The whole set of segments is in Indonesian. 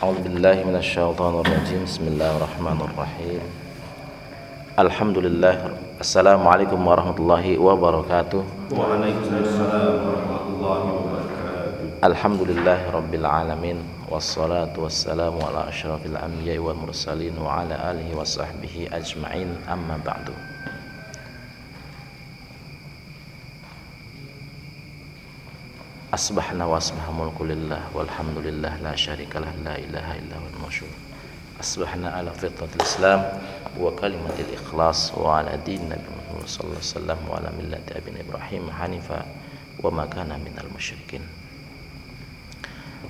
أعوذ بالله من الشيطان الرجيم. بسم الله الرحمن الرحيم. الحمد لله السلام عليكم ورحمة الله وبركاته. وعليكم السلام ورحمة الله وبركاته الحمد لله رب العالمين. والصلاة والسلام على أشرف الأنبياء والمرسلين وعلى آله وصحبه أجمعين. أما بعد. asbahna wa asbaha mulku lillah walhamdulillah la syarikalah la ilaha illa huwal masyur asbahna ala fitratil islam wa kalimatil ikhlas wa ala din nabi Muhammad sallallahu alaihi wasallam wa ala millati abin ibrahim hanifa wa ma kana minal musyrikin.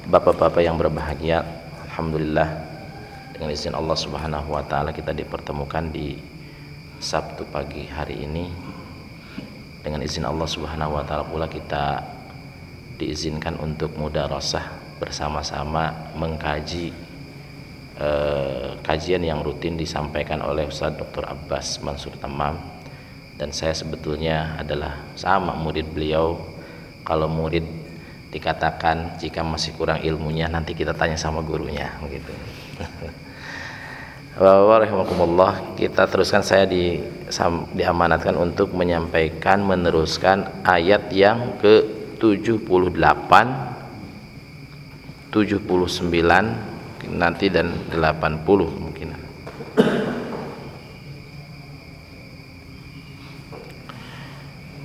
Bapak-bapak yang berbahagia alhamdulillah dengan izin Allah Subhanahu wa taala kita dipertemukan di Sabtu pagi hari ini. Dengan izin Allah Subhanahu wa taala pula kita Diizinkan untuk mudarasah Bersama-sama mengkaji eh, Kajian yang rutin disampaikan oleh Ustaz Dr. Abbas Mansur Tamam Dan saya sebetulnya adalah sama murid beliau Kalau murid dikatakan jika masih kurang ilmunya nanti kita tanya sama gurunya begitu. Warahmatullah kita teruskan saya di diamanatkan untuk menyampaikan meneruskan ayat yang ke 78 79 nanti dan 80 mungkin.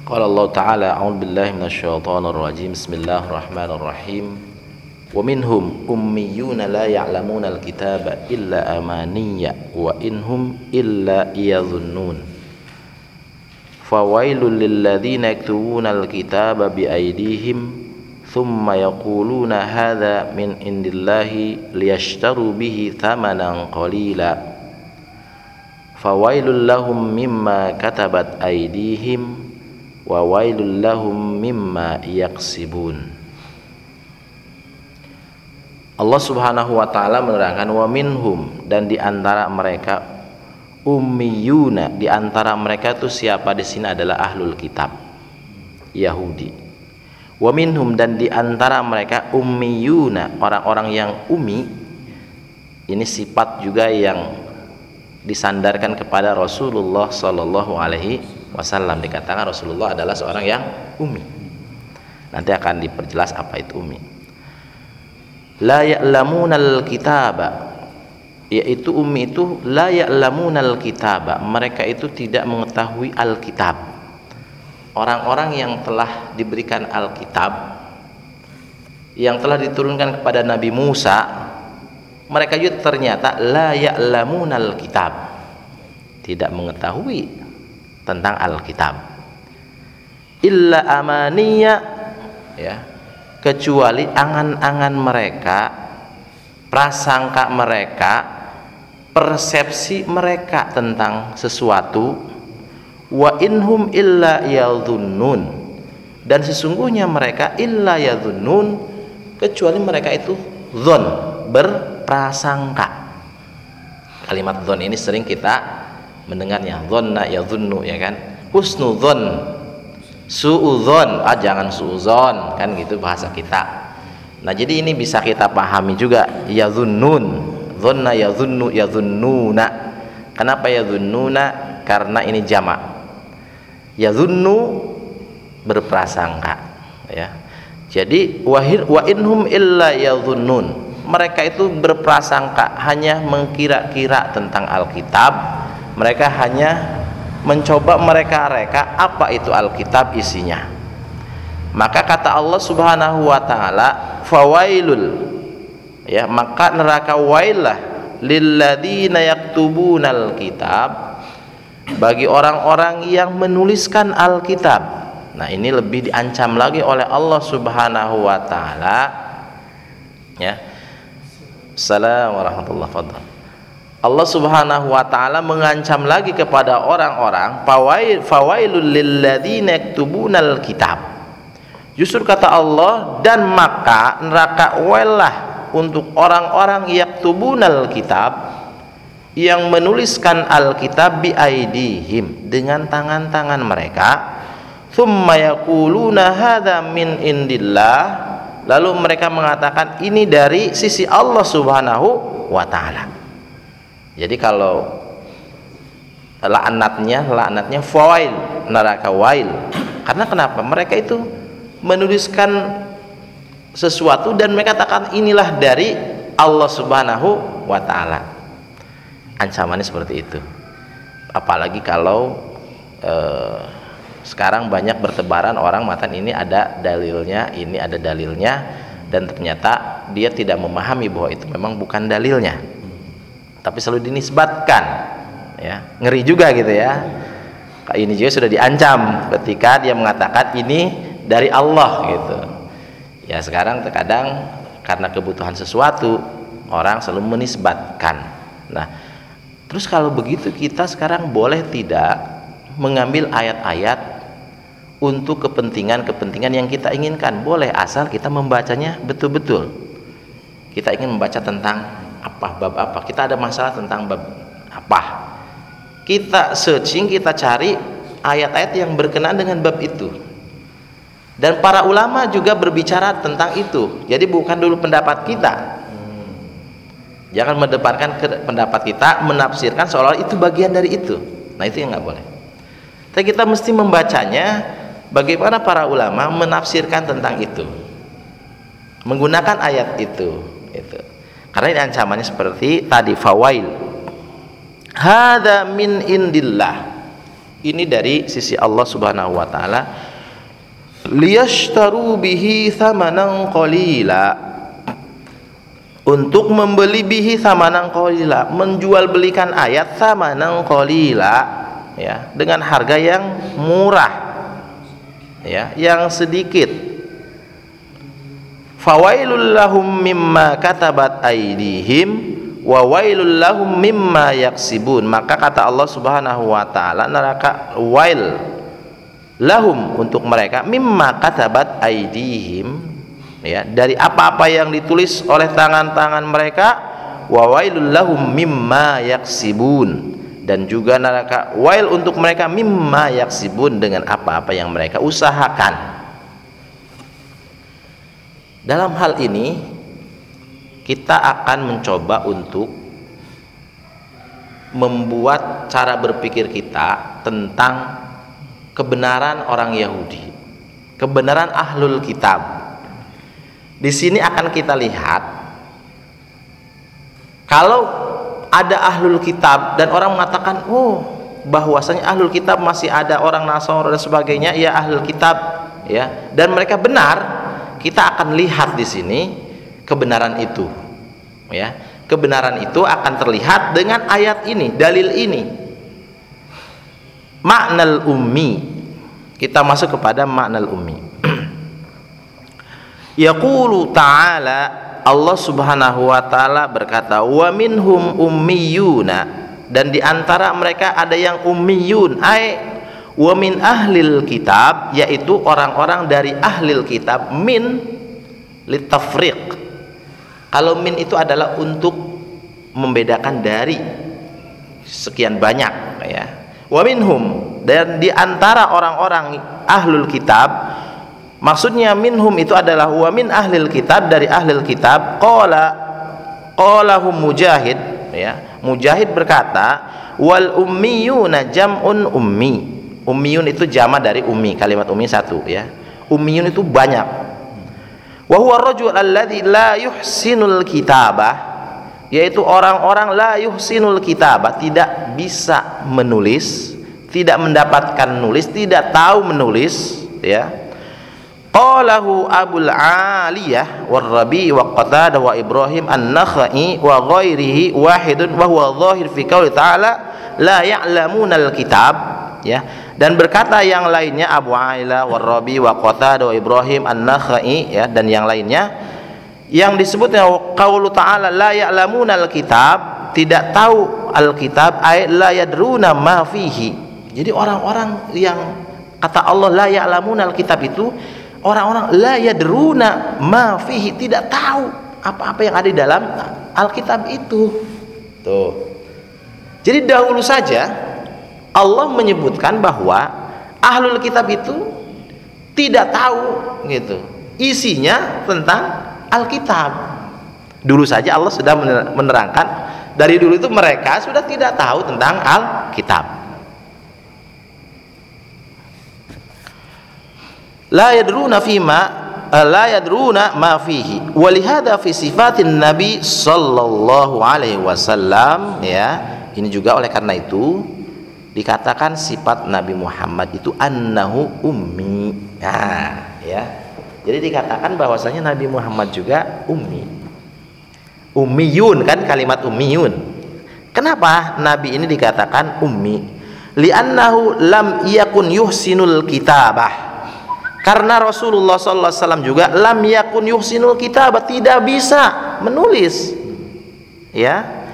Qala Allah Ta'ala A'udzu billahi minasyaitonir rajim Bismillahirrahmanirrahim. Wa minhum ummiyuna la ya'lamuna al-kitaba illa Amaniyya wa inhum illa yadhunnun fawailul lilladzina yaktubuna alkitaba biaidihim thumma yaquluna hadza min indillahi liyashtaru bihi thamanan qalila. Fawailul lahum mimma katabat aidihim wa wailul lahum mimma yaksibun. Allah Subhanahu wa taala menerangkan wa minhum dan di antara mereka ummiyuna di antara mereka itu siapa di sini adalah ahlul kitab Yahudi wa minhum dan di antara mereka ummiyuna orang-orang yang umi ini sifat juga yang disandarkan kepada Rasulullah sallallahu alaihi wasallam dikatakan Rasulullah adalah seorang yang umi. Nanti akan diperjelas apa itu umi. La ya'lamunal kitaba yaitu umi itu la ya'lamunal kitaba mereka itu tidak mengetahui alkitab. Orang-orang yang telah diberikan alkitab yang telah diturunkan kepada Nabi Musa mereka juga ternyata la ya'lamunal kitab tidak mengetahui tentang Alkitab. Illa amaniya ya kecuali angan-angan mereka prasangka mereka persepsi mereka tentang sesuatu wa inhum illa yadhunnun. Dan sesungguhnya mereka illa yadhunnun kecuali mereka itu zon berprasangka. Kalimat zon ini sering kita mendengarnya dhanna yadhunnu ya kan? Husnudzon suudzon ah jangan suudzon kan gitu bahasa kita. Nah jadi ini bisa kita pahami juga yadhunnun dhanna yadhunnu yadhunnuna. Kenapa yadhunnuna? Karena ini jamak yadhunnu berprasangka ya. Jadi wahir wa inhum illa yadhunnun. Mereka itu berprasangka hanya mengkira-kira tentang Alkitab. Mereka hanya mencoba mereka reka apa itu Alkitab isinya. Maka kata Allah Subhanahu wa taala fawailul ya maka neraka wailah lilladzina yaktubunal kitab bagi orang-orang yang menuliskan Alkitab. Nah ini lebih diancam lagi oleh Allah Subhanahu wa taala. Ya. Assalamualaikum warahmatullahi wabarakatuh. Allah Subhanahu wa taala mengancam lagi kepada orang-orang fawailul lilladzina yaktubunal kitab. Justru kata Allah dan maka neraka welah untuk orang-orang yaktubunal kitab yang menuliskan Alkitab bi aidihim dengan tangan-tangan mereka thumma yaquluna hadza min indillah lalu mereka mengatakan ini dari sisi Allah Subhanahu wa taala. Jadi kalau laknatnya laknatnya foil neraka wail. Karena kenapa? Mereka itu menuliskan sesuatu dan mereka katakan inilah dari Allah Subhanahu wa taala. Ancamannya seperti itu. Apalagi kalau eh, sekarang banyak bertebaran orang matan ini ada dalilnya ini ada dalilnya dan ternyata dia tidak memahami bahwa itu memang bukan dalilnya tapi selalu dinisbatkan ya ngeri juga gitu ya ini juga sudah diancam ketika dia mengatakan ini dari Allah gitu ya sekarang terkadang karena kebutuhan sesuatu orang selalu menisbatkan. Nah terus kalau begitu kita sekarang boleh tidak mengambil ayat-ayat untuk kepentingan-kepentingan yang kita inginkan? Boleh asal kita membacanya betul-betul. Kita ingin membaca tentang apa bab apa? Kita ada masalah tentang bab apa? Kita searching kita cari ayat-ayat yang berkenaan dengan bab itu dan para ulama juga berbicara tentang itu. Jadi bukan dulu pendapat kita. Jangan mendepankan pendapat kita menafsirkan seolah itu bagian dari itu. Nah itu yang nggak boleh. Tapi kita mesti membacanya bagaimana para ulama menafsirkan tentang itu. Menggunakan ayat itu itu karena ini ancamannya seperti tadi fawail. Hada min indillah. Ini dari sisi Allah Subhanahu wa taala liyashtaru bihi thamanan qalila. Untuk membeli bihi thamanan qalila menjual belikan ayat thamanan qalila ya dengan harga yang murah ya yang sedikit. Fawailul lahum mimma katabat aidihim wa wailul lahum mimma yaksibun. Maka kata Allah Subhanahu wa taala neraka wail lahum untuk mereka mimma katabat aidihim ya dari apa-apa yang ditulis oleh tangan-tangan mereka wa wailul lahum mimma yaksibun dan juga neraka wail untuk mereka mimma yaksibun dengan apa-apa yang mereka usahakan. Dalam hal ini kita akan mencoba untuk membuat cara berpikir kita tentang kebenaran orang Yahudi kebenaran ahlul kitab. Di sini akan kita lihat kalau ada ahlul kitab dan orang mengatakan oh bahwasanya ahlul kitab masih ada orang Nasor dan sebagainya ya ahlul kitab ya. Dan mereka benar kita akan lihat di sini kebenaran itu ya. Kebenaran itu akan terlihat dengan ayat ini dalil ini maknal ummi. Kita masuk kepada maknal ummi. Yaqulu ta'ala Allah Subhanahu wa taala berkata wa minhum ummiyuna. Dan di antara mereka ada yang ummiyun ai. Wa min ahlil kitab yaitu orang-orang dari ahlil kitab min litafriq. Kalau min itu adalah untuk membedakan dari sekian banyak ya wa minhum. Dan di antara orang-orang ahlul kitab maksudnya minhum itu adalah wa min ahlil kitab dari ahlil kitab qala qalahum mujahid ya. Mujahid berkata wal ummiyuna jam'un ummi. Ummiyun itu jama dari ummi kalimat ummi satu ya. Ummiyun itu banyak. Wa huwa rajul alladhi la yuhsinul kitabah yaitu orang-orang la yuhsinul kitabah tidak bisa menulis tidak mendapatkan nulis tidak tahu menulis ya. Qalahu abul aliyah war rabi wa qatadah wa ibrahim an-nakhai wa ghairihi wahidun wa huwa zahir fi qouli ta'ala la ya'lamuna al-kitab ya. Dan berkata yang lainnya Abu Aila war rabi wa qatadah wa ibrahim an-nakhai ya dan yang lainnya yang disebutnya qaulu ta'ala la ya'lamuna al-kitab tidak tahu al-kitab ay la yadruna ma fihi jadi orang-orang yang kata Allah la ya'lamuna al-kitab itu orang-orang la yadruna ma fihi tidak tahu apa-apa yang ada di dalam Alkitab itu. Tuh. Jadi dahulu saja Allah menyebutkan bahwa ahlul kitab itu tidak tahu gitu. isinya tentang Alkitab. Dulu saja Allah sudah menerangkan dari dulu itu mereka sudah tidak tahu tentang Alkitab. La yadruna fima eh, la yadruna ma fihi. Walihada fi sifatin Nabi sallallahu alaihi wasallam ya. Ini juga oleh karena itu dikatakan sifat Nabi Muhammad itu annahu ummi. Nah, ya. Jadi dikatakan bahwasanya Nabi Muhammad juga ummi. Ummiyun kan kalimat ummiyun. Kenapa Nabi ini dikatakan ummi? Li'annahu lam yakun yuhsinul kitabah. Karena Rasulullah wasallam juga lam yakun yuhsinul kitabah, tidak bisa menulis. Ya.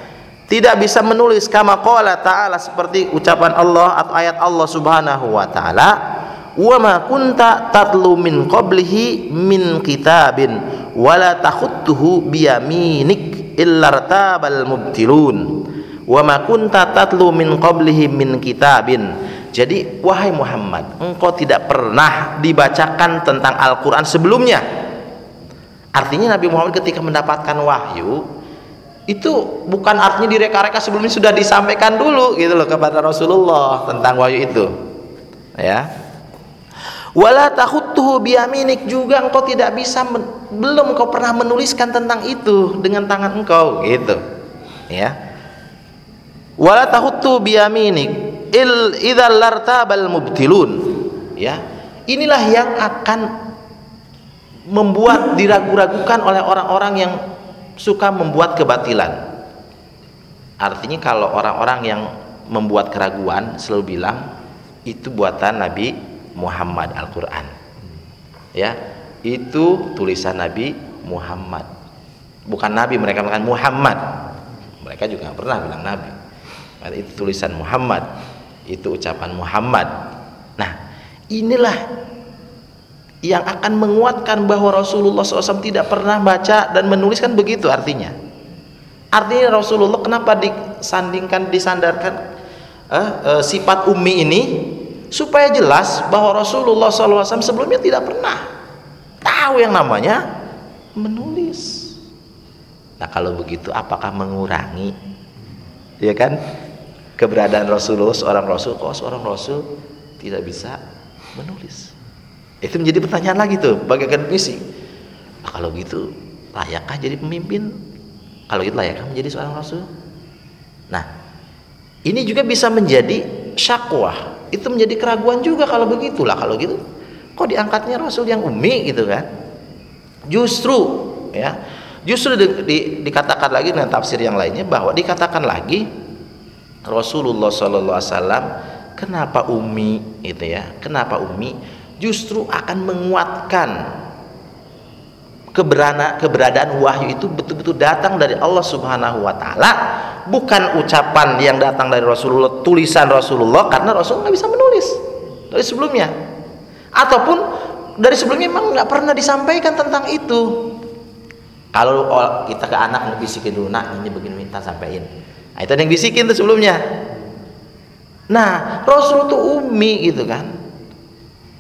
Tidak bisa menulis kama qala ta'ala seperti ucapan Allah atau ayat Allah Subhanahu wa taala wa ma kunta tatlu min qablihi min kitabin wala takhuttuhu biyaminik illartabal mubtilun. Wa ma kunta tatlu min qablihi min kitabin. Jadi wahai Muhammad engkau tidak pernah dibacakan tentang Al-Qur'an sebelumnya. Artinya Nabi Muhammad ketika mendapatkan wahyu itu bukan artinya direka-reka sebelumnya sudah disampaikan dulu gitu loh kepada Rasulullah tentang wahyu itu. Ya wala takhutuhu biyaminik. Juga engkau tidak bisa belum engkau pernah menuliskan tentang itu dengan tangan engkau gitu. Ya. Wala takhutuhu biyaminik. Il idzal lartabal mubtilun. Ya. Inilah yang akan membuat diragu-ragukan oleh orang-orang yang suka membuat kebatilan. Artinya kalau orang-orang yang membuat keraguan selalu bilang itu buatan Nabi Muhammad Al-Quran. Ya itu tulisan Nabi Muhammad. Bukan Nabi mereka mengatakan Muhammad. Mereka juga pernah bilang Nabi. Itu tulisan Muhammad itu ucapan Muhammad. Nah inilah yang akan menguatkan bahwa Rasulullah SAW tidak pernah baca dan menuliskan begitu artinya. Artinya Rasulullah kenapa disandingkan disandarkan eh, eh, sifat ummi ini supaya jelas bahwa Rasulullah SAW sebelumnya tidak pernah tahu yang namanya menulis. Nah kalau begitu apakah mengurangi ya kan keberadaan Rasulullah seorang Rasul kok seorang Rasul tidak bisa menulis? Itu menjadi pertanyaan lagi tuh bagi akademisi. Nah, kalau gitu layakkah jadi pemimpin? Kalau gitu layakkah menjadi seorang Rasul? Nah ini juga bisa menjadi syakwah itu menjadi keraguan juga kalau begitulah kalau gitu. Kok diangkatnya rasul yang umi gitu kan? Justru ya justru di, di, dikatakan lagi dengan tafsir yang lainnya bahwa dikatakan lagi Rasulullah Shallallahu Alaihi Wasallam kenapa umi itu ya kenapa umi justru akan menguatkan keberana, keberadaan wahyu itu betul-betul datang dari Allah Subhanahu wa taala, bukan ucapan yang datang dari Rasulullah, tulisan Rasulullah karena Rasul nggak bisa menulis dari sebelumnya. Ataupun dari sebelumnya memang nggak pernah disampaikan tentang itu. Kalau kita ke anak bisikin dulu, nak ini begini minta sampaikan. Nah, itu yang bisikin tuh sebelumnya. Nah, Rasul itu umi gitu kan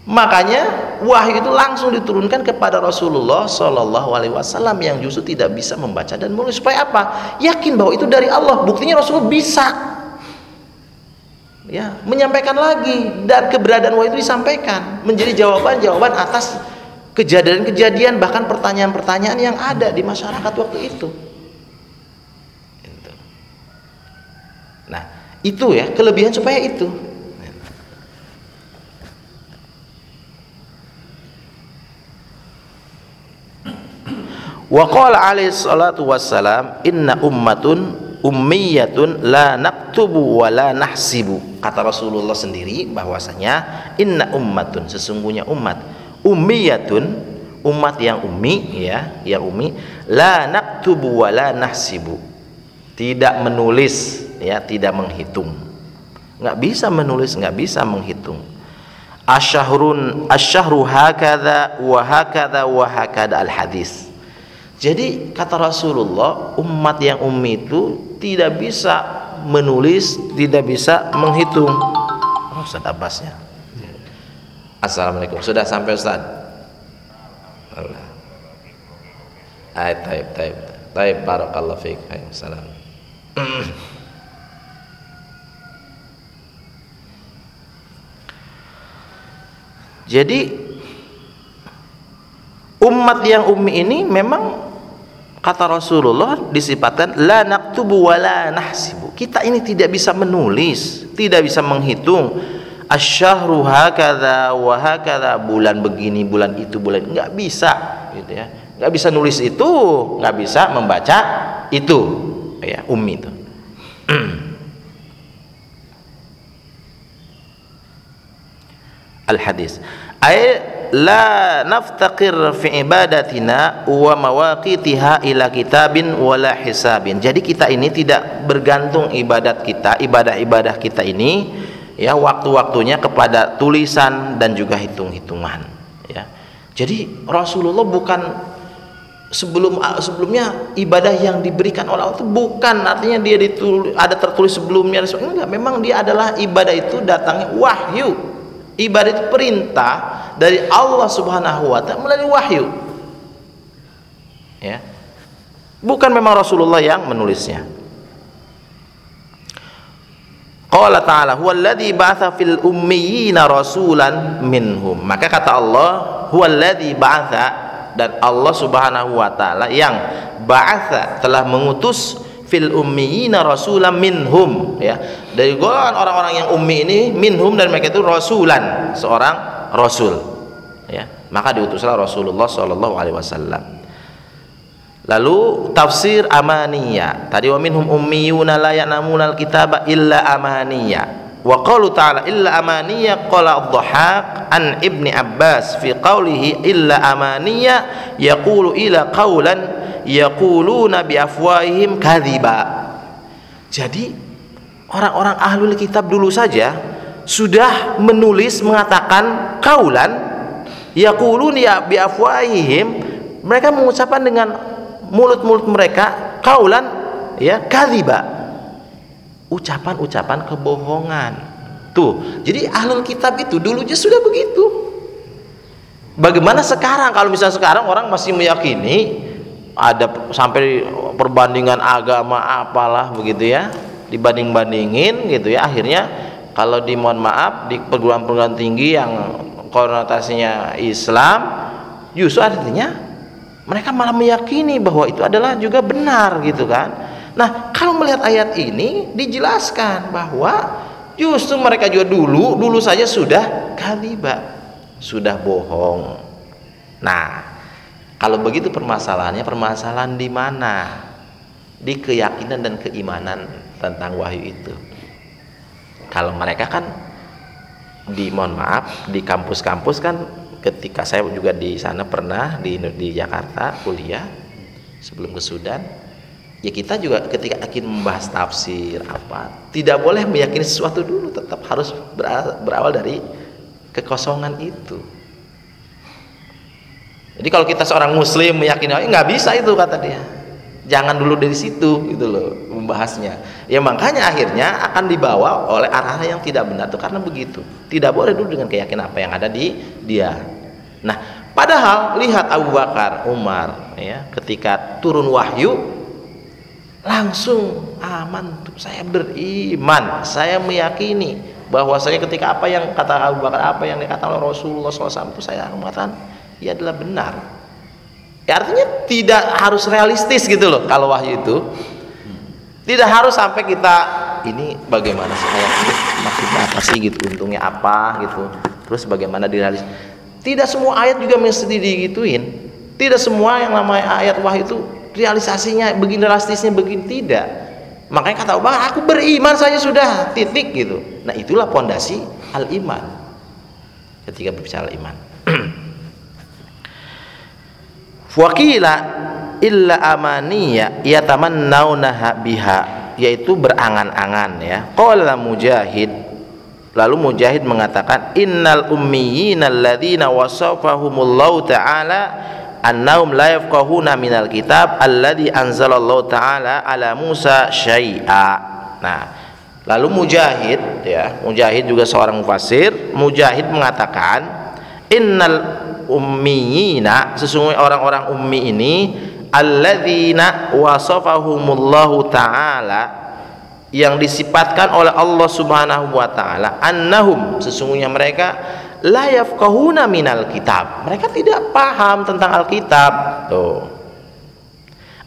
Makanya wahyu itu langsung diturunkan kepada Rasulullah Shallallahu Alaihi Wasallam yang justru tidak bisa membaca dan menulis supaya apa? Yakin bahwa itu dari Allah. Buktinya Rasulullah bisa ya menyampaikan lagi dan keberadaan wahyu itu disampaikan menjadi jawaban-jawaban atas kejadian-kejadian bahkan pertanyaan-pertanyaan yang ada di masyarakat waktu itu. Nah itu ya kelebihan supaya itu. Wa qala alaihi salatu wassalam inna ummatun ummiyatun la naktubu wa la nahsibu. Kata Rasulullah sendiri bahwasanya inna ummatun sesungguhnya umat ummiyatun umat yang ummi ya, yang ummi la naktubu wa la nahsibu. Tidak menulis ya, tidak menghitung. Enggak bisa menulis, enggak bisa menghitung. Asyahrun asyahru hakadha wa hakadha wa hakadha al hadis jadi kata Rasulullah, umat yang ummi itu tidak bisa menulis, tidak bisa menghitung. Oh, Ustaz Abbasnya. Assalamualaikum. Sudah sampai Ustaz? Ay, taib, taib. Taib, barakallahu fiik. Salam. Jadi umat yang ummi ini memang kata Rasulullah disifatkan la naktubu wa la nahsibu. Kita ini tidak bisa menulis, tidak bisa menghitung asyahru hakadha wa hakadha bulan begini, bulan itu, bulan enggak bisa gitu ya. Enggak bisa nulis itu, enggak bisa membaca itu. Ya, ummi itu. al-hadis ay la naftaqir fi ibadatina wa mawaqitiha ila kitabin wala hisabin. Jadi kita ini tidak bergantung ibadat kita ibadah-ibadah kita ini ya waktu-waktunya kepada tulisan dan juga hitung-hitungan ya. Jadi Rasulullah bukan sebelum sebelumnya ibadah yang diberikan oleh Allah itu bukan artinya dia ditulis, ada tertulis sebelumnya enggak memang dia adalah ibadah itu datangnya wahyu Ibadah itu perintah dari Allah Subhanahu wa taala melalui wahyu. Ya. Bukan memang Rasulullah yang menulisnya. Qala ta'ala huwallazi ba'atha fil ummiyina rasulan minhum. Maka kata Allah, huwallazi ba'atha dan Allah Subhanahu wa taala yang ba'atha telah mengutus fil ummiyina rasulan minhum ya dari golongan orang-orang yang ummi ini minhum dan mereka itu rasulan seorang rasul ya maka diutuslah Rasulullah sallallahu alaihi wasallam Lalu tafsir amaniya. Tadi wa minhum ummiyuna la ya'lamuna al-kitaba illa amaniya. Wa qalu ta'ala illa amaniya qala ad-dhahak an ibni Abbas fi qawlihi illa amaniya yaqulu ila qawlan yaquluna bi afwahihim kadhiba. Jadi orang-orang ahlul kitab dulu saja sudah menulis mengatakan kaulan yaqulun ya bi afwahihim mereka mengucapkan dengan mulut-mulut mereka kaulan ya kadhiba. Ucapan-ucapan kebohongan. Tuh, jadi ahlul kitab itu dulunya sudah begitu. Bagaimana sekarang kalau misalnya sekarang orang masih meyakini ada sampai perbandingan agama apalah begitu ya dibanding-bandingin gitu ya akhirnya kalau di mohon maaf di perguruan-perguruan tinggi yang konotasinya Islam justru artinya mereka malah meyakini bahwa itu adalah juga benar gitu kan nah kalau melihat ayat ini dijelaskan bahwa justru mereka juga dulu dulu saja sudah kaliba sudah bohong nah kalau begitu permasalahannya, permasalahan di mana? Di keyakinan dan keimanan tentang wahyu itu. Kalau mereka kan di mohon maaf di kampus-kampus kan ketika saya juga di sana pernah di di Jakarta kuliah sebelum ke Sudan ya kita juga ketika akan membahas tafsir apa tidak boleh meyakini sesuatu dulu tetap harus berawal dari kekosongan itu jadi kalau kita seorang muslim meyakini oh, nggak bisa itu kata dia. Jangan dulu dari situ gitu loh membahasnya. Ya makanya akhirnya akan dibawa oleh arah-arah yang tidak benar itu karena begitu. Tidak boleh dulu dengan keyakinan apa yang ada di dia. Nah, padahal lihat Abu Bakar, Umar ya, ketika turun wahyu langsung aman saya beriman, saya meyakini bahwa saya ketika apa yang kata Abu Bakar, apa yang dikatakan oleh Rasulullah SAW itu saya mengatakan ya adalah benar. Ya, artinya tidak harus realistis gitu loh kalau wahyu itu. Tidak harus sampai kita ini bagaimana ini maksudnya apa sih gitu? Untungnya apa gitu? Terus bagaimana direalis tidak semua ayat juga mesti digituin. Tidak semua yang namanya ayat wahyu itu realisasinya begini realistisnya begini tidak. Makanya kata Allah aku beriman saja sudah titik gitu. Nah itulah pondasi al iman ketika berbicara iman Wakila illa amaniya yatamannaunaha biha yaitu berangan-angan ya. Qala Mujahid lalu Mujahid mengatakan innal ummiyina alladzina wasafahumullahu taala annahum la yafqahuna minal kitab alladzi anzalallahu taala ala Musa syai'a. Nah, lalu Mujahid ya, Mujahid juga seorang mufassir, Mujahid mengatakan innal ummiyina sesungguhnya orang-orang ummi ini alladzina wasafahumullahu taala yang disifatkan oleh Allah Subhanahu wa taala annahum sesungguhnya mereka la yafqahuna minal kitab. Mereka tidak paham tentang Alkitab. Tuh.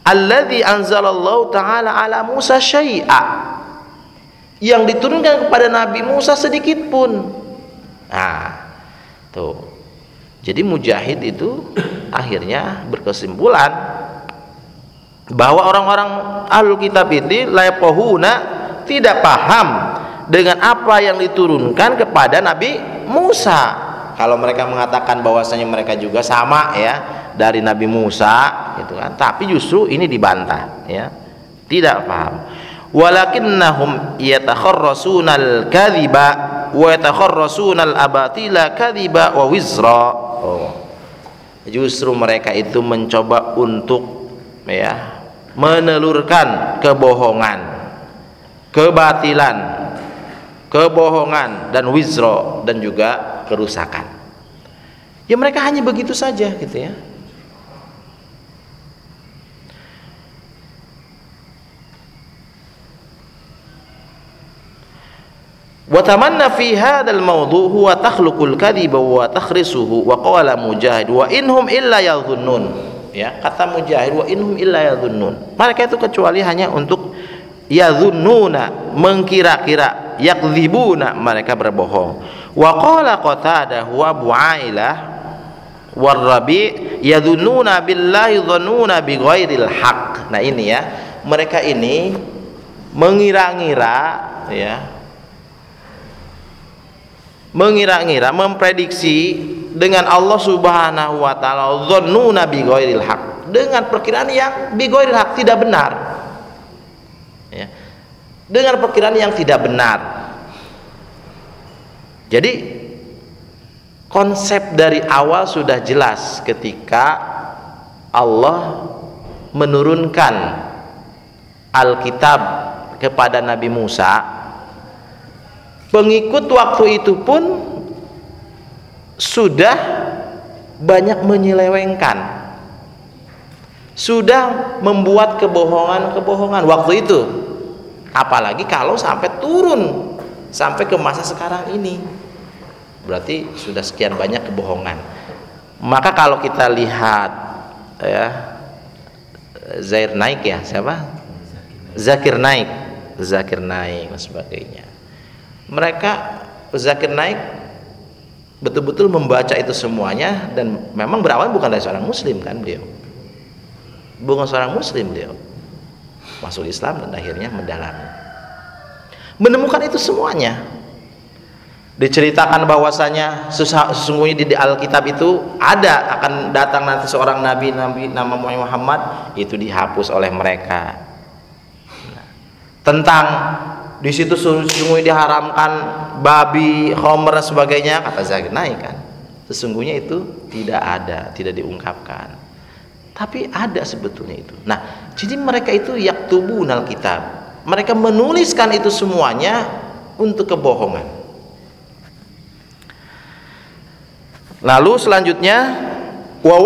Alladzi anzalallahu taala ala Musa syai'a. Yang diturunkan kepada Nabi Musa sedikit pun. Nah tuh. Jadi mujahid itu akhirnya berkesimpulan bahwa orang-orang ahlul kitab ini lepohuna tidak paham dengan apa yang diturunkan kepada Nabi Musa. Kalau mereka mengatakan bahwasanya mereka juga sama ya dari Nabi Musa gitu kan. Tapi justru ini dibantah ya. Tidak paham. Walakinnahum yatakharrasunal kadhiba wa yatakharrasunal abatila kadhiba wa wizra. Oh. Justru mereka itu mencoba untuk ya menelurkan kebohongan kebatilan kebohongan dan wizro dan juga kerusakan. Ya mereka hanya begitu saja gitu ya. Wa tamanna fi hadzal mawdu' huwa takhluqul kadhiba wa takhrisuhu wa qala Mujahid wa inhum illa yadhunnun. Ya, kata Mujahid wa inhum illa yadhunnun. Mereka itu kecuali hanya untuk yadhunnuna, mengkira-kira yakdzibuna mereka berbohong. Wa qala qatadah wa buailah warrabi yadhunnuna billahi dhannuna bighairil haq nah ini ya mereka ini mengira-ngira ya mengira-ngira memprediksi dengan Allah Subhanahu wa taala dzannuna bi ghairil haq dengan perkiraan yang bi ghairil haq tidak benar dengan perkiraan yang tidak benar. Jadi konsep dari awal sudah jelas ketika Allah menurunkan Alkitab kepada Nabi Musa. Pengikut waktu itu pun sudah banyak menyelewengkan. Sudah membuat kebohongan-kebohongan waktu itu apalagi kalau sampai turun sampai ke masa sekarang ini. Berarti sudah sekian banyak kebohongan. Maka kalau kita lihat ya Zair naik ya siapa? Zakir naik. Zakir naik dan sebagainya. Mereka Zakir Naik betul-betul membaca itu semuanya dan memang berawal bukan dari seorang muslim kan beliau? Bukan seorang muslim beliau masuk Islam dan akhirnya mendalami menemukan itu semuanya diceritakan bahwasanya sesungguhnya di Alkitab itu ada akan datang nanti seorang nabi nabi nama Muhammad itu dihapus oleh mereka tentang di situ sesungguhnya diharamkan babi, khomer dan sebagainya kata Zakir naik kan. Sesungguhnya itu tidak ada, tidak diungkapkan. Tapi ada sebetulnya itu. Nah, jadi mereka itu yaktubunal kitab. Mereka menuliskan itu semuanya untuk kebohongan. Lalu selanjutnya wa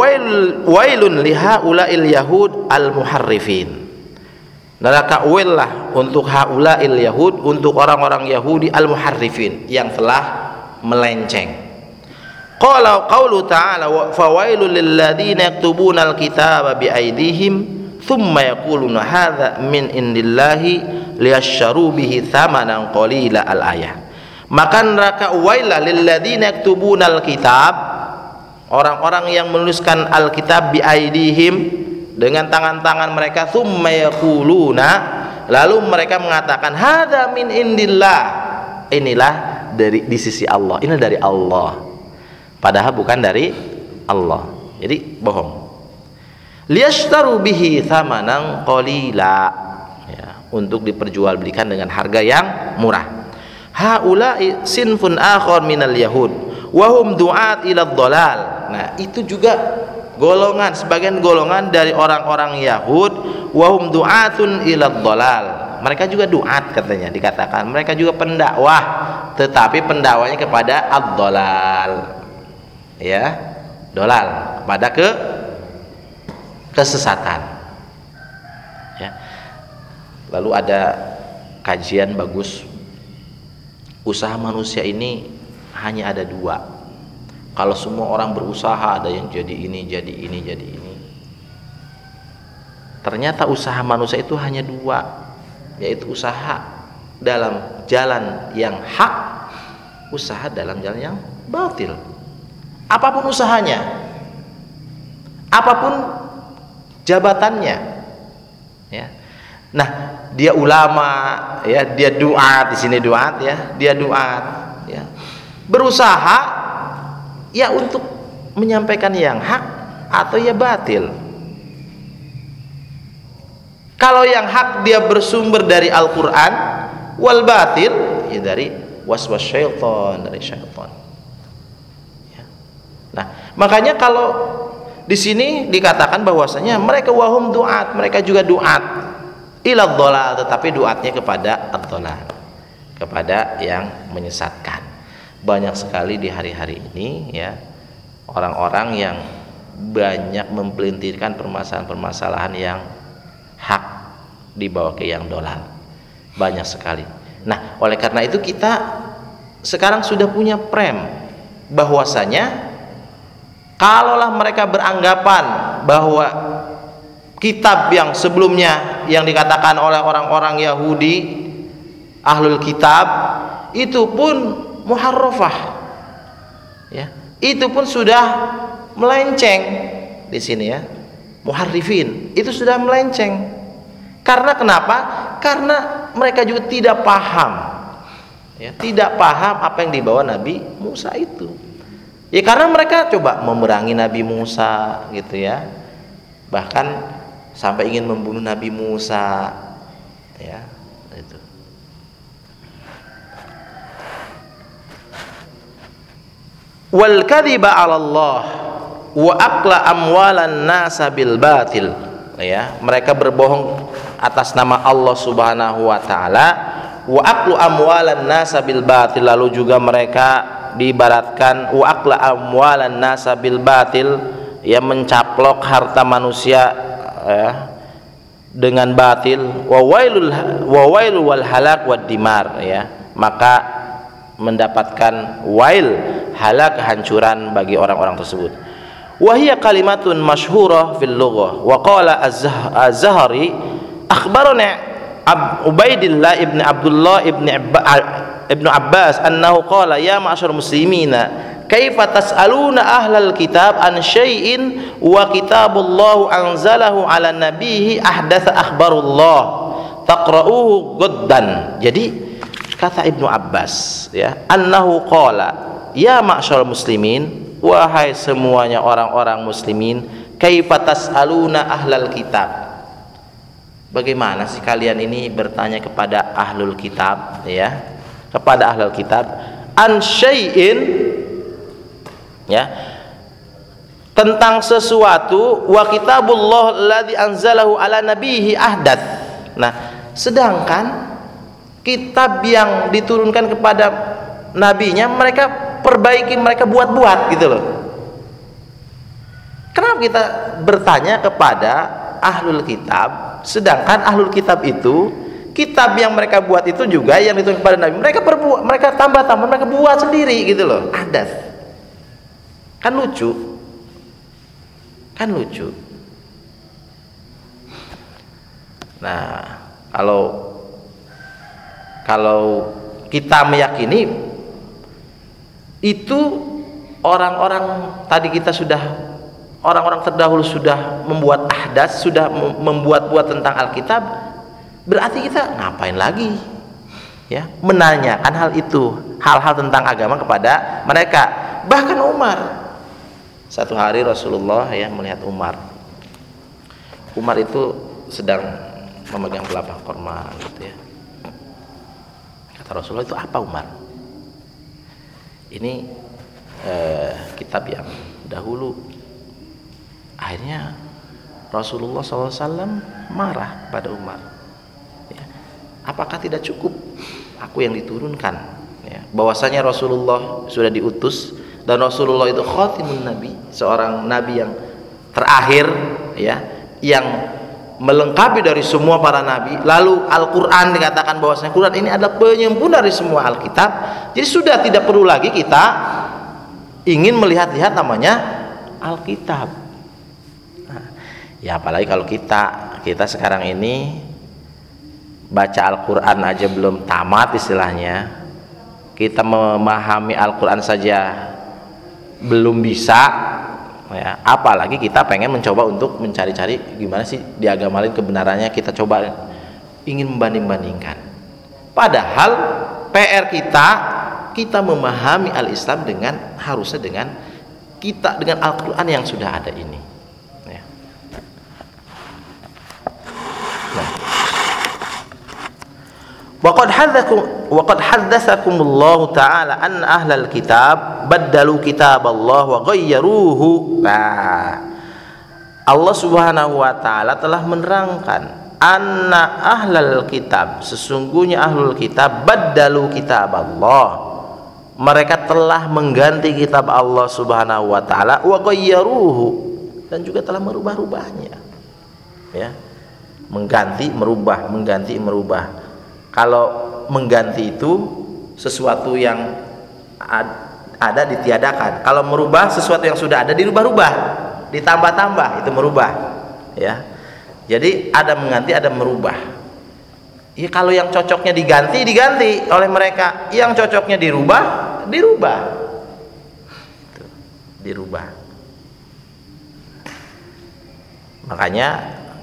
wailun liha ulail yahud al muharrifin neraka lah untuk haulail yahud untuk orang-orang Yahudi al muharrifin yang telah melenceng qala qaulu ta'ala wa fawailul lil ladzina yaktubuna al kitaba bi aydihim thumma yaquluna hadza min indillahi liyashsharu bihi thamanan qalila al ayah maka neraka wailah lil ladzina yaktubuna al kitab orang-orang yang menuliskan alkitab bi aidihim dengan tangan-tangan mereka thumma yaquluna lalu mereka mengatakan hadza min indillah. Inilah dari di sisi Allah. Ini dari Allah. Padahal bukan dari Allah. Jadi bohong liyashtaru bihi thamanan qalila. Ya, untuk diperjualbelikan dengan harga yang murah. Haula'i sinfun akhar minal yahud wahum du'at ila dhalal. Nah itu juga golongan sebagian golongan dari orang-orang Yahud wahum du'atun ilad dolal mereka juga duat katanya dikatakan. Mereka juga pendakwah tetapi pendakwanya kepada ad-dolal ya dolal pada ke kesesatan. Ya. Lalu ada kajian bagus. Usaha manusia ini hanya ada dua. Kalau semua orang berusaha ada yang jadi ini jadi ini jadi ini. Ternyata usaha manusia itu hanya dua yaitu usaha dalam jalan yang hak usaha dalam jalan yang batil. Apa pun usahanya apa pun jabatannya. Ya. Nah dia ulama ya dia duat di sini duat ya. Dia duat ya. Berusaha ya untuk menyampaikan yang hak atau ya batil. Kalau yang hak dia bersumber dari Al-Quran wal batil ya dari waswas syaitan dari syaitan. Ya. nah makanya kalau di sini dikatakan bahwasanya mereka wahum duat mereka juga duat. Ilad dolal tetapi duatnya kepada ad kepada yang menyesatkan. Banyak sekali di hari-hari ini ya orang-orang yang banyak mempelintirkan permasalahan-permasalahan yang hak dibawa ke yang dolal banyak sekali. Nah oleh karena itu kita sekarang sudah punya prem bahwasanya kalaulah mereka beranggapan bahwa kitab yang sebelumnya yang dikatakan oleh orang-orang Yahudi ahlul kitab itu pun muharrafah ya itu pun sudah melenceng di sini ya muharrifin itu sudah melenceng karena kenapa? Karena mereka juga tidak paham. Ya, tidak paham apa yang dibawa Nabi Musa itu. Ya karena mereka coba memerangi Nabi Musa gitu ya. Bahkan sampai ingin membunuh Nabi Musa. Ya, itu. Wal kadhiba 'ala Allah wa aqla amwalan nasa bil batil. Ya, mereka berbohong atas nama Allah Subhanahu wa taala wa aqlu amwalan nasa bil batil lalu juga mereka diibaratkan wa aqla amwalan nasa bil batil yang mencaplok harta manusia ya, dengan batil. Wa wailul wa wailul wal halak wad dimar ya. Maka mendapatkan wail halak kehancuran bagi orang-orang tersebut. Wahia kalimatun masyhurah fil lughah. Wa qala az-zahri akhbarana Ubaidillah ibn Abdullah ibn Abba, ibn Abbas annahu qala ya ma'syar muslimina kaifa tas'aluna ahlal kitab an syai'in wa kitabullahu anzalahu ala nabihi ahdatha akhbarullah taqra'uhu gaddan jadi kata Ibnu Abbas ya annahu qala ya ma'syar muslimin wahai semuanya orang-orang muslimin kaifa tas'aluna ahlal kitab Bagaimana sih kalian ini bertanya kepada ahlul kitab ya? Kepada ahlul kitab an syai'in ya tentang sesuatu wa kitabullah alladzi anzalahu ala nabihi ahdath. Nah, sedangkan kitab yang diturunkan kepada nabinya mereka perbaiki, mereka buat-buat gitu loh. Kenapa kita bertanya kepada ahlul kitab sedangkan ahlul kitab itu kitab yang mereka buat itu juga yang itu kepada Nabi. Mereka perbuat mereka tambah tambah mereka buat sendiri gitu loh. Adat kan lucu. Kan lucu. Nah kalau kalau kita meyakini itu orang-orang tadi kita sudah orang-orang terdahulu sudah membuat ahdas, sudah membuat-buat tentang Alkitab, berarti kita ngapain lagi? Ya, menanyakan hal itu, hal-hal tentang agama kepada mereka. Bahkan Umar. Satu hari Rasulullah ya melihat Umar. Umar itu sedang memegang kelapa korma gitu ya. Kata Rasulullah itu apa Umar? Ini eh, kitab yang dahulu akhirnya Rasulullah SAW marah pada Umar. Apakah tidak cukup? Aku yang diturunkan. Ya. bahwasanya Rasulullah sudah diutus dan Rasulullah itu khatimun nabi seorang nabi yang terakhir ya yang melengkapi dari semua para nabi. Lalu Al-Qur'an dikatakan bahwasanya Quran ini adalah penyempurna dari semua Alkitab. Jadi sudah tidak perlu lagi kita ingin melihat-lihat namanya Alkitab. Nah, ya apalagi kalau kita kita sekarang ini baca Al-Quran aja belum tamat istilahnya. Kita memahami Al-Quran saja belum bisa ya. Apalagi kita pengen mencoba untuk mencari-cari gimana sih di agama lain kebenarannya kita coba ingin membanding-bandingkan. Padahal PR kita kita memahami al-Islam dengan harusnya dengan kita dengan Al-Qur'an yang sudah ada ini ya. nah. Waqad hadzakum waqad haddatsakumullahu ta'ala an ahlal kitab baddalu kitab Allah wa ghayyaruhu. Nah, Allah Subhanahu wa taala telah menerangkan anna ahlal kitab sesungguhnya ahlul kitab baddalu kitab Allah. Mereka telah mengganti kitab Allah Subhanahu wa taala wa ghayyaruhu dan juga telah merubah-rubahnya. Ya. Mengganti, merubah, mengganti, merubah kalau mengganti itu sesuatu yang ada ditiadakan. Kalau merubah sesuatu yang sudah ada dirubah-rubah ditambah-tambah itu merubah ya. Jadi ada mengganti ada merubah. Ya kalau yang cocoknya diganti diganti oleh mereka. Yang cocoknya dirubah dirubah. Dirubah. Makanya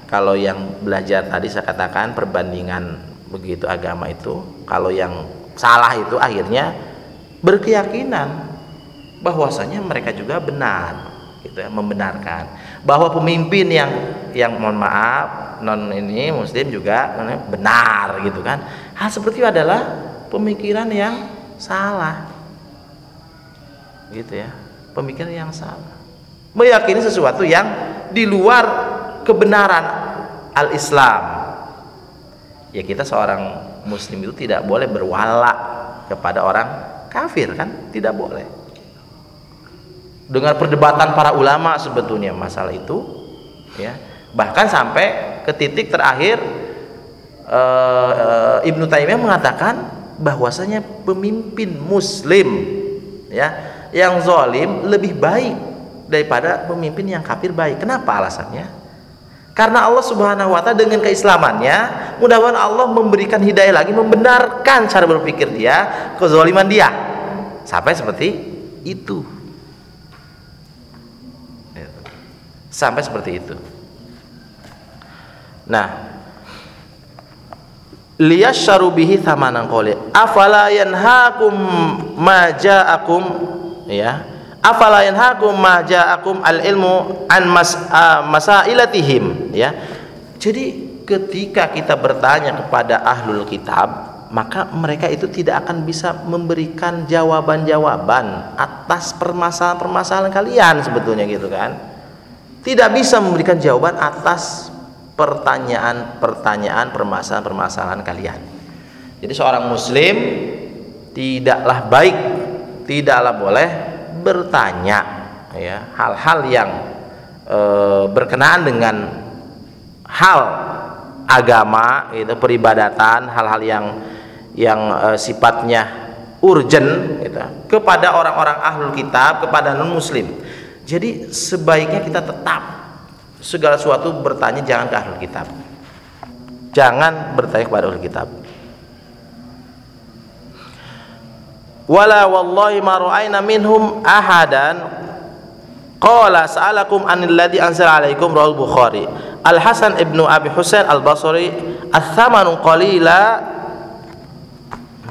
kalau yang belajar tadi saya katakan perbandingan begitu agama itu kalau yang salah itu akhirnya berkeyakinan bahwasanya mereka juga benar gitu ya membenarkan. Bahwa pemimpin yang yang mohon maaf non ini muslim juga benar gitu kan. Hal seperti itu adalah pemikiran yang salah. Gitu ya pemikiran yang salah. Meyakini sesuatu yang di luar kebenaran al-Islam ya kita seorang muslim itu tidak boleh berwala kepada orang kafir kan? Tidak boleh. Dengan perdebatan para ulama sebetulnya masalah itu ya. Bahkan sampai ke titik terakhir uh, Ibnu Taimiyah mengatakan bahwasanya pemimpin muslim ya yang zalim lebih baik daripada pemimpin yang kafir baik. Kenapa alasannya karena Allah Subhanahu wa taala dengan keislamannya, mudah-mudahan Allah memberikan hidayah lagi membenarkan cara berpikir dia, kezaliman dia. Sampai seperti itu. Sampai seperti itu. Nah, liyasharu bihi thamanan qali. Afala yanhaakum ma ja'akum ya afala yanhakum ma ja'akum al ilmu an mas, masailatihim ya. Jadi ketika kita bertanya kepada ahlul kitab maka mereka itu tidak akan bisa memberikan jawaban-jawaban atas permasalahan-permasalahan kalian sebetulnya gitu kan. Tidak bisa memberikan jawaban atas pertanyaan-pertanyaan permasalahan-permasalahan kalian. Jadi seorang muslim tidaklah baik tidaklah boleh bertanya ya hal-hal yang e, berkenaan dengan hal agama itu peribadatan hal-hal yang yang e, sifatnya urgent gitu, kepada orang-orang ahlul kitab kepada non muslim jadi sebaiknya kita tetap segala sesuatu bertanya jangan ke ahlul kitab. Jangan bertanya kepada ahlul kitab wala wallahi ma ra'ayna minhum ahadan. Qala sa'alakum anil ladzi anzala alaikum rawal bukhari. Al hasan ibnu abi husain al basri ats-thamanu qalila.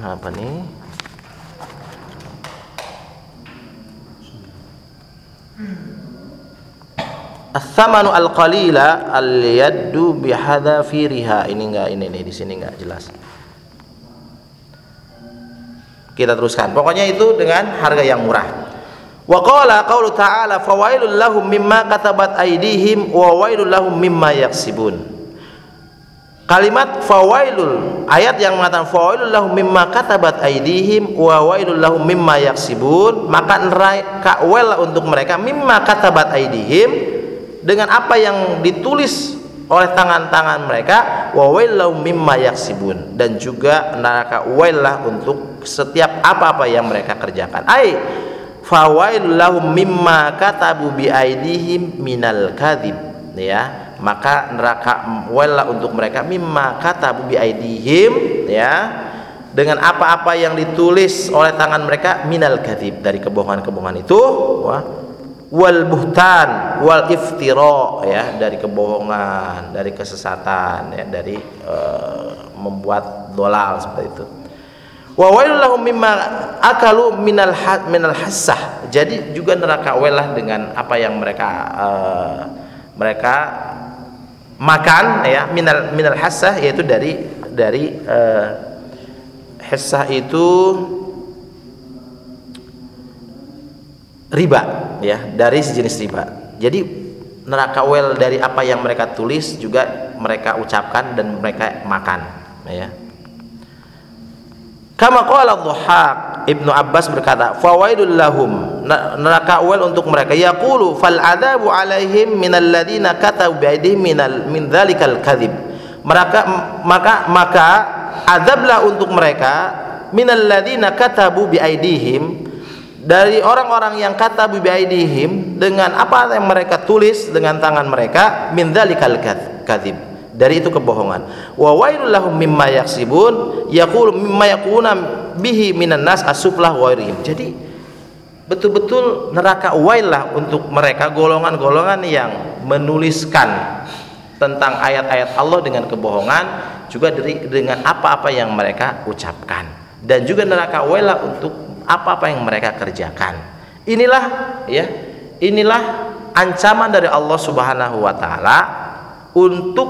Apa nih Ats-thamanu al-qalila al-yaddu bihadafiriha. Ini enggak ini nih di sini enggak jelas kita teruskan. Pokoknya itu dengan harga yang murah. Wa qala qaulu ta'ala fawailul lahum mimma katabat aydihim wa wailul lahum mimma yaksibun. Kalimat fawailul ayat yang mengatakan fawailul lahum mimma katabat aydihim wa wailul lahum mimma yaksibun maka neraka wel untuk mereka mimma katabat aydihim dengan apa yang ditulis oleh tangan-tangan mereka wa mimma yaksibun. Dan juga neraka wailah untuk setiap apa-apa yang mereka kerjakan. Ai fawailul lahum mimma katabu bi aidihim minal kadzib ya maka neraka wailah untuk mereka mimma katabu bi aidihim ya dengan apa-apa yang ditulis oleh tangan mereka minal kadzib dari kebohongan-kebohongan itu wah wal buhtan wal iftira ya dari kebohongan dari kesesatan ya dari uh, membuat dolal seperti itu. Wa wailul lahum mimma akalu minal minal hassah. Jadi juga neraka welah dengan apa yang mereka uh, mereka makan ya minal minal hassah yaitu dari dari uh, hassah itu riba ya dari sejenis riba. Jadi neraka well dari apa yang mereka tulis juga mereka ucapkan dan mereka makan ya. Kama qala Dhuhaq Ibnu Abbas berkata fawaidul lahum. Neraka well untuk mereka. Yaqulu fal adabu alaihim minal ladina katabu biaidihim minal min dzalikal kadzib. Mereka maka maka azablah untuk mereka minal ladina katabu biaidihim dari orang-orang yang kata bibaidihim dengan apa yang mereka tulis dengan tangan mereka min dzalikal kadzib dari itu kebohongan. Wa wailul lahum mimma yaksibun yaqulu mimma yaquna bihi minan nas asuflah wa jadi betul-betul neraka wailah untuk mereka golongan-golongan yang menuliskan tentang ayat-ayat Allah dengan kebohongan juga dari dengan apa-apa yang mereka ucapkan. Dan juga neraka wailah untuk apa-apa yang mereka kerjakan. Inilah ya, inilah ancaman dari Allah Subhanahu wa taala untuk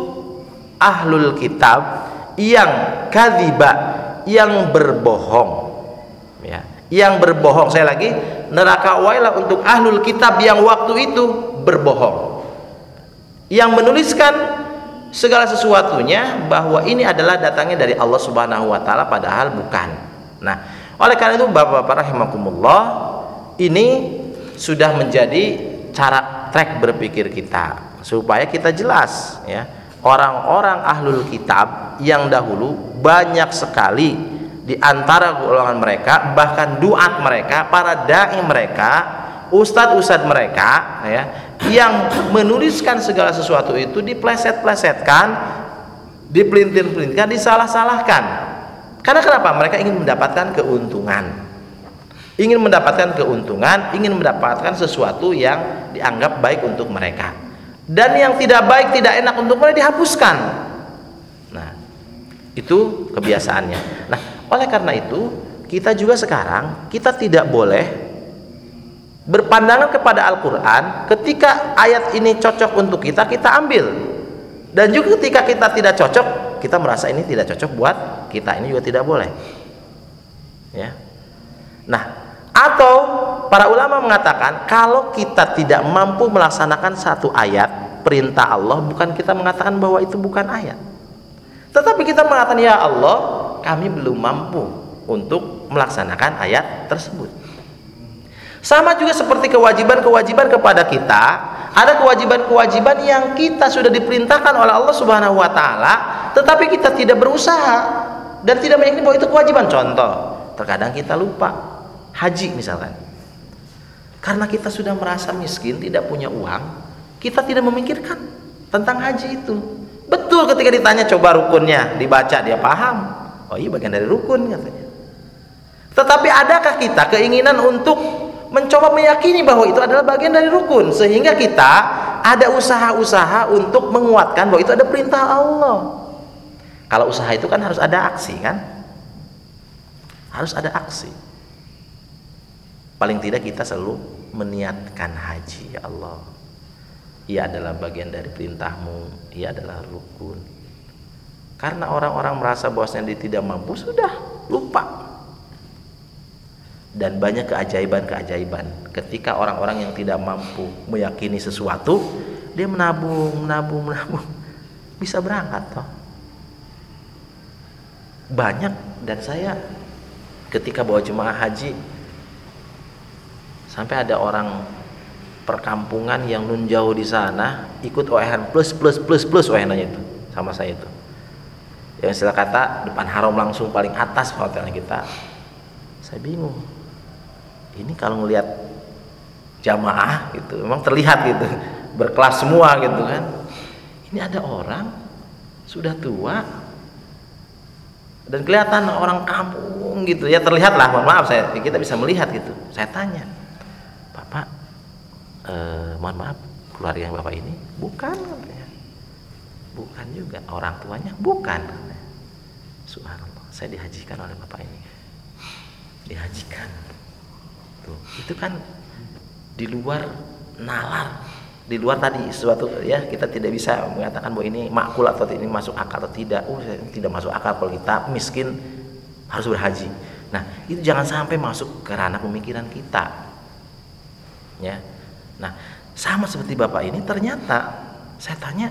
ahlul kitab yang kadziba, yang berbohong. Ya, yang berbohong. Saya lagi neraka wailah untuk ahlul kitab yang waktu itu berbohong. Yang menuliskan segala sesuatunya bahwa ini adalah datangnya dari Allah Subhanahu wa taala padahal bukan. Nah, oleh karena itu Bapak-bapak rahimakumullah ini sudah menjadi cara track berpikir kita supaya kita jelas ya. Orang-orang ahlul kitab yang dahulu banyak sekali di antara golongan mereka bahkan duat mereka, para dai mereka, ustadz-ustadz mereka ya yang menuliskan segala sesuatu itu dipleset-plesetkan, dipelintir-pelintirkan, disalah-salahkan karena kenapa? Mereka ingin mendapatkan keuntungan. Ingin mendapatkan keuntungan, ingin mendapatkan sesuatu yang dianggap baik untuk mereka. Dan yang tidak baik, tidak enak untuk mereka dihapuskan. Nah, itu kebiasaannya. Nah, oleh karena itu, kita juga sekarang kita tidak boleh berpandangan kepada Al-Qur'an ketika ayat ini cocok untuk kita, kita ambil. Dan juga ketika kita tidak cocok, kita merasa ini tidak cocok buat kita ini juga tidak boleh. Ya. Nah atau para ulama mengatakan kalau kita tidak mampu melaksanakan satu ayat perintah Allah bukan kita mengatakan bahwa itu bukan ayat. Tetapi kita mengatakan ya Allah kami belum mampu untuk melaksanakan ayat tersebut sama juga seperti kewajiban-kewajiban kepada kita ada kewajiban-kewajiban yang kita sudah diperintahkan oleh Allah Subhanahu wa taala, tetapi kita tidak berusaha dan tidak meyakini bahwa itu kewajiban. Contoh, terkadang kita lupa haji misalkan. Karena kita sudah merasa miskin, tidak punya uang, kita tidak memikirkan tentang haji itu. Betul ketika ditanya coba rukunnya, dibaca dia paham. Oh iya bagian dari rukun katanya. Tetapi adakah kita keinginan untuk mencoba meyakini bahwa itu adalah bagian dari rukun sehingga kita ada usaha-usaha untuk menguatkan bahwa itu ada perintah Allah. Kalau usaha itu kan harus ada aksi kan? Harus ada aksi. Paling tidak kita selalu meniatkan haji ya Allah. Ia adalah bagian dari perintahmu, ia adalah rukun. Karena orang-orang merasa bahwasanya dia tidak mampu sudah lupa dan banyak keajaiban-keajaiban. Ketika orang-orang yang tidak mampu meyakini sesuatu dia menabung menabung menabung. Bisa berangkat toh. Banyak. Dan saya ketika bawa jemaah haji sampai ada orang perkampungan yang nun jauh di sana ikut OEHN plus plus plus plus OEHN itu sama saya itu. Yang istilah kata depan haram langsung paling atas hotelnya kita. Saya bingung ini kalau ngelihat jamaah gitu memang terlihat gitu berkelas semua gitu kan. Ini ada orang sudah tua dan kelihatan orang kampung gitu. Ya terlihat lah mohon maaf saya kita bisa melihat gitu. Saya tanya bapak eh, mohon maaf keluarga yang bapak ini bukan? katanya. Bukan juga orang tuanya bukan katanya. subhanallah saya dihajikan oleh bapak ini. Dihajikan tuh itu kan di luar nalar. Di luar tadi suatu ya kita tidak bisa mengatakan bahwa ini makul atau ini masuk akal atau tidak. Oh tidak masuk akal kalau kita miskin harus berhaji. Nah itu jangan sampai masuk ke ranah pemikiran kita. Ya. Nah sama seperti bapak ini ternyata saya tanya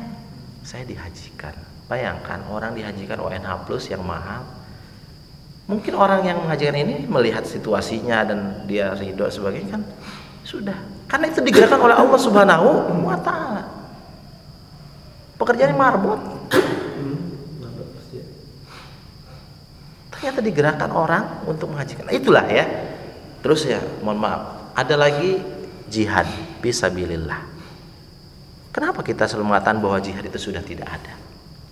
saya dihajikan. Bayangkan orang dihajikan ONH plus yang mahal mungkin orang yang mengajarkan ini melihat situasinya dan dia ridho sebagai kan sudah karena itu digerakkan oleh Allah Subhanahu wa taala. Pekerjaannya marbot. Ternyata digerakkan orang untuk menghajikan. Itulah ya. Terus ya, mohon maaf, ada lagi jihad fisabilillah. Kenapa kita selalu mengatakan bahwa jihad itu sudah tidak ada?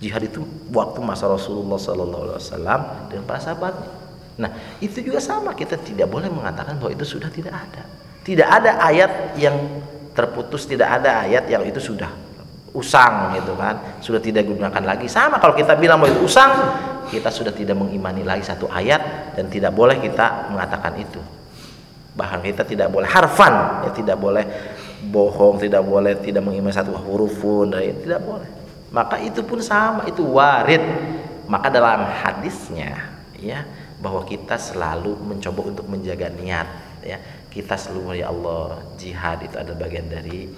Jihad itu waktu masa Rasulullah Sallallahu Alaihi Wasallam dan para sahabatnya. Nah, itu juga sama. Kita tidak boleh mengatakan bahwa itu sudah tidak ada. Tidak ada ayat yang terputus, tidak ada ayat yang itu sudah usang gitu kan, sudah tidak digunakan lagi. Sama kalau kita bilang bahwa itu usang, kita sudah tidak mengimani lagi satu ayat dan tidak boleh kita mengatakan itu. Bahkan kita tidak boleh harfan, ya tidak boleh bohong, tidak boleh tidak mengimani satu huruf pun, ya, tidak boleh. Maka itu pun sama, itu warid. Maka dalam hadisnya ya bahwa kita selalu mencoba untuk menjaga niat ya. Kita seluruh ya Allah. Jihad itu adalah bagian dari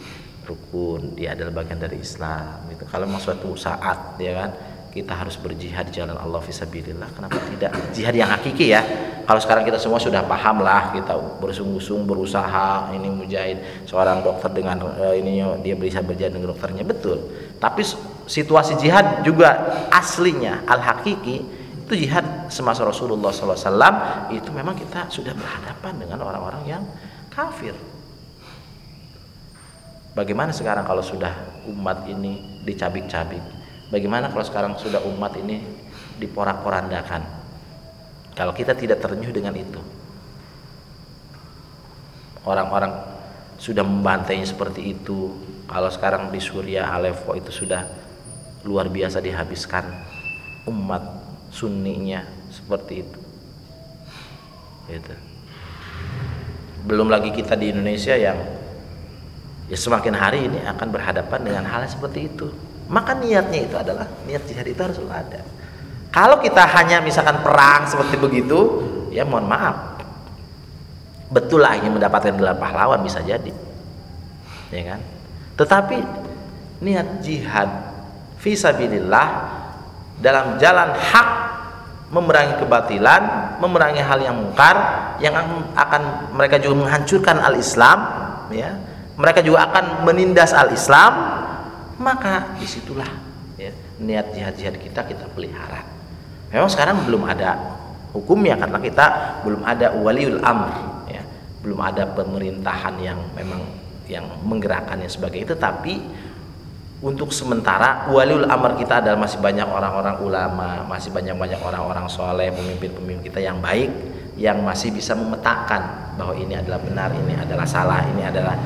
rukun dia adalah bagian dari Islam itu kalau mau suatu saat ya kan kita harus berjihad di jalan Allah fisabilillah kenapa tidak? Jihad yang hakiki ya. Kalau sekarang kita semua sudah paham lah kita bersungguh-sungguh berusaha ini mujahid seorang dokter dengan uh, ini dia bisa berjihad dengan dokternya. Betul. Tapi situasi jihad juga aslinya al hakiki itu jihad semasa Rasulullah SAW itu memang kita sudah berhadapan dengan orang-orang yang kafir. Bagaimana sekarang kalau sudah umat ini dicabik-cabik? Bagaimana kalau sekarang sudah umat ini diporak-porandakan? Kalau kita tidak ternyuh dengan itu orang-orang sudah membantainya seperti itu. Kalau sekarang di Suriah Aleppo itu sudah luar biasa dihabiskan umat sunninya seperti itu. Gitu. belum lagi kita di Indonesia yang ya semakin hari ini akan berhadapan dengan hal seperti itu. Maka niatnya itu adalah niat jihad itu harus ada. Kalau kita hanya misalkan perang seperti begitu ya mohon maaf. Betul lah ingin mendapatkan gelar pahlawan bisa jadi. Ya kan? Tetapi niat jihad visabilillah dalam jalan hak memerangi kebatilan, memerangi hal yang mungkar yang akan mereka juga menghancurkan al-Islam, ya. Mereka juga akan menindas al-Islam, maka di situlah ya, niat jihad-jihad kita kita pelihara. Memang sekarang belum ada hukumnya karena kita belum ada waliul amr, ya. Belum ada pemerintahan yang memang yang menggerakkannya sebagai itu, tapi untuk sementara waliul amr kita adalah masih banyak orang-orang ulama, masih banyak-banyak orang-orang soleh, pemimpin-pemimpin kita yang baik, yang masih bisa memetakan bahwa ini adalah benar, ini adalah salah, ini adalah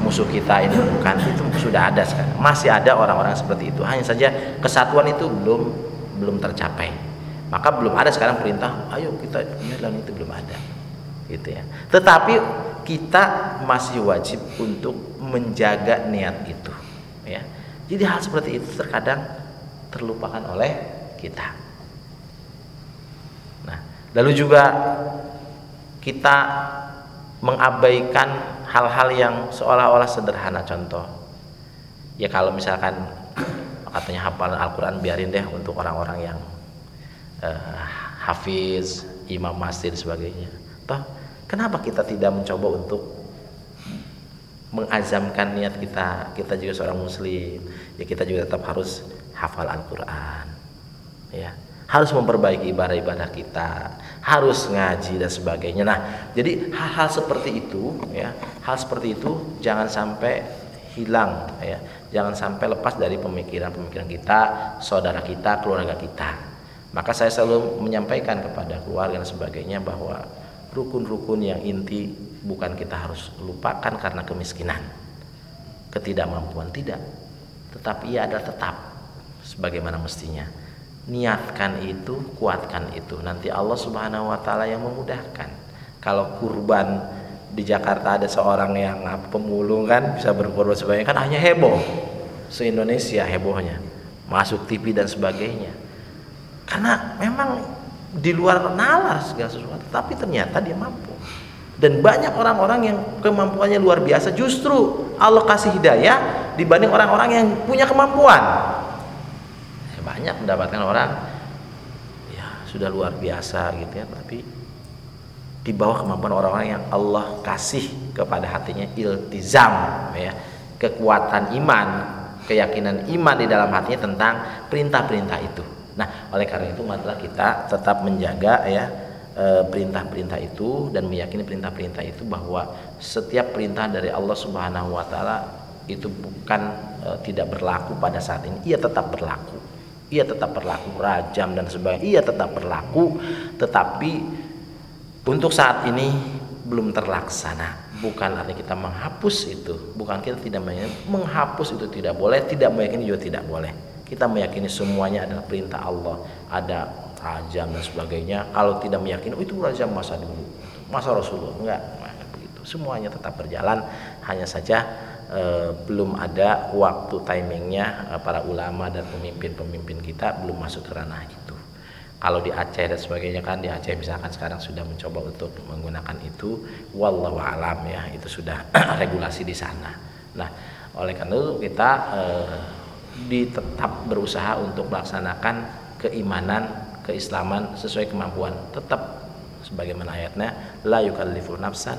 musuh kita, ini bukan itu sudah ada sekarang. Masih ada orang-orang seperti itu. Hanya saja kesatuan itu belum belum tercapai. Maka belum ada sekarang perintah, ayo kita jalan itu belum ada. Gitu ya. Tetapi kita masih wajib untuk menjaga niat itu, jadi hal seperti itu terkadang terlupakan oleh kita. Nah, lalu juga kita mengabaikan hal-hal yang seolah-olah sederhana contoh. Ya kalau misalkan katanya hafalan Al-Qur'an biarin deh untuk orang-orang yang uh, hafiz, imam masjid sebagainya. Toh, kenapa kita tidak mencoba untuk mengazamkan niat kita. Kita juga seorang muslim. Ya kita juga tetap harus hafal Al-Qur'an. Ya harus memperbaiki ibadah-ibadah kita. Harus ngaji dan sebagainya. Nah jadi hal-hal seperti itu ya hal seperti itu jangan sampai hilang ya. Jangan sampai lepas dari pemikiran-pemikiran kita saudara kita keluarga kita. Maka saya selalu menyampaikan kepada keluarga dan sebagainya bahwa rukun-rukun yang inti bukan kita harus lupakan karena kemiskinan. Ketidakmampuan tidak. Tetapi ia adalah tetap sebagaimana mestinya. Niatkan itu kuatkan itu. Nanti Allah subhanahu wa ta'ala yang memudahkan. Kalau kurban di Jakarta ada seorang yang pemulung kan bisa berkorban sebagainya kan hanya heboh. Se Indonesia hebohnya. Masuk TV dan sebagainya. Karena memang di luar nalar segala sesuatu tapi ternyata dia mampu dan banyak orang-orang yang kemampuannya luar biasa. Justru Allah kasih hidayah dibanding orang-orang yang punya kemampuan. Ya, banyak mendapatkan orang ya sudah luar biasa gitu ya tapi di bawah kemampuan orang-orang yang Allah kasih kepada hatinya iltizam ya. Kekuatan iman keyakinan iman di dalam hatinya tentang perintah-perintah itu. Nah, oleh karena itu marilah kita tetap menjaga ya perintah-perintah itu dan meyakini perintah-perintah itu bahwa setiap perintah dari Allah Subhanahu wa taala itu bukan e, tidak berlaku pada saat ini, ia tetap berlaku. Ia tetap berlaku rajam dan sebagainya, ia tetap berlaku, tetapi untuk saat ini belum terlaksana. Bukan artinya kita menghapus itu, bukan kita tidak menghapus itu tidak boleh, tidak meyakini juga tidak boleh. Kita meyakini semuanya adalah perintah Allah. Ada rajam dan sebagainya. Kalau tidak meyakini oh, itu rajam masa dulu. Masa Rasulullah? Enggak. Begitu. Semuanya tetap berjalan. Hanya saja eh, belum ada waktu timingnya eh, para ulama dan pemimpin-pemimpin kita belum masuk ke ranah itu. Kalau di Aceh dan sebagainya kan di Aceh misalkan sekarang sudah mencoba untuk menggunakan itu wallahu alam ya itu sudah regulasi di sana. Nah oleh karena itu kita eh, di tetap berusaha untuk melaksanakan keimanan, keislaman sesuai kemampuan. Tetap sebagaimana ayatnya la yukallifu nafsan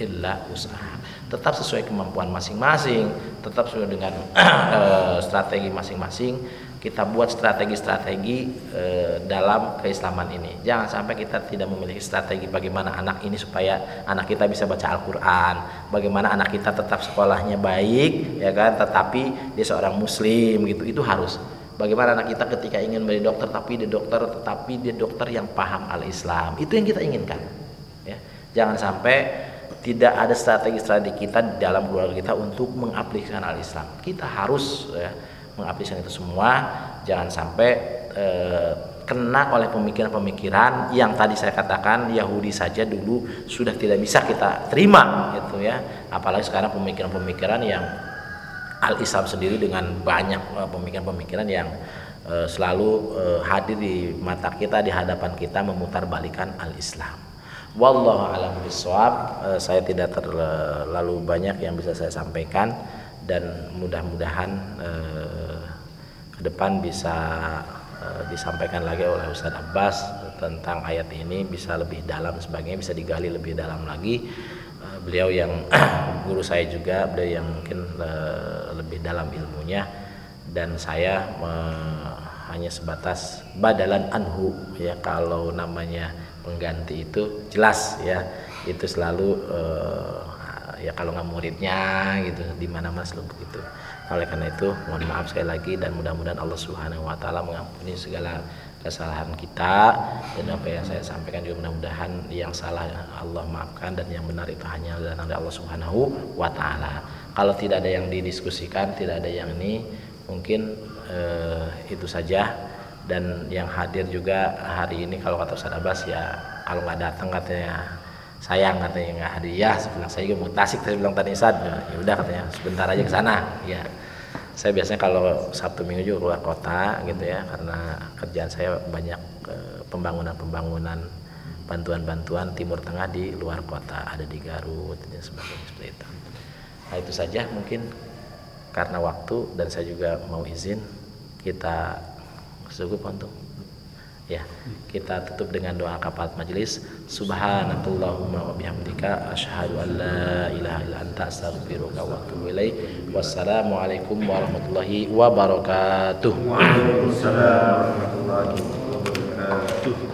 illa usaha. Tetap sesuai kemampuan masing-masing, tetap sesuai dengan uh, strategi masing-masing kita buat strategi-strategi e, dalam keislaman ini. Jangan sampai kita tidak memiliki strategi bagaimana anak ini supaya anak kita bisa baca Al-Qur'an, bagaimana anak kita tetap sekolahnya baik, ya kan, tetapi dia seorang muslim gitu. Itu harus. Bagaimana anak kita ketika ingin menjadi dokter tapi dia dokter tetapi dia dokter yang paham al-Islam. Itu yang kita inginkan. Ya. Jangan sampai tidak ada strategi-strategi kita di dalam keluarga kita untuk mengaplikasikan al-Islam. Kita harus ya, mengaplikasikan itu semua jangan sampai eh, kena oleh pemikiran-pemikiran yang tadi saya katakan Yahudi saja dulu sudah tidak bisa kita terima gitu ya apalagi sekarang pemikiran-pemikiran yang al Islam sendiri dengan banyak eh, pemikiran-pemikiran yang eh, selalu eh, hadir di mata kita di hadapan kita memutar balikan al Islam wallahu alam bisawab saya tidak terlalu banyak yang bisa saya sampaikan dan mudah-mudahan ke depan bisa disampaikan lagi oleh Ustadz Abbas tentang ayat ini bisa lebih dalam sebagainya bisa digali lebih dalam lagi eh, beliau yang guru saya juga beliau yang mungkin eh, lebih dalam ilmunya. Dan saya eh, hanya sebatas badalan anhu ya. Kalau namanya pengganti itu jelas ya. Itu selalu eh, ya kalau nggak muridnya gitu di mana mana selalu begitu. Oleh karena itu mohon maaf sekali lagi dan mudah-mudahan Allah Subhanahu Wa Taala mengampuni segala kesalahan kita dan apa yang saya sampaikan juga mudah-mudahan yang salah Allah maafkan dan yang benar itu hanya dari Allah Subhanahu wa taala. Kalau tidak ada yang didiskusikan, tidak ada yang ini, mungkin eh, itu saja. Dan yang hadir juga hari ini kalau kata Ustaz Abbas ya kalau nggak datang katanya sayang katanya nggak hadiah sebelah saya juga mau tasik saya bilang tadi sad ya udah katanya. Sebentar aja ke sana. Ya saya biasanya kalau Sabtu Minggu juga keluar kota gitu ya karena kerjaan saya banyak pembangunan-pembangunan bantuan-bantuan Timur Tengah di luar kota ada di Garut dan sebagainya seperti itu. Nah itu saja mungkin karena waktu dan saya juga mau izin kita cukup untuk Ya, kita tutup dengan doa kafarat majelis. Subhanakallahumma wa bihamdika asyhadu an la ilaha illa anta astaghfiruka wa atubu ilaik. Wassalamualaikum warahmatullahi wabarakatuh. Waalaikumsalam warahmatullahi wabarakatuh.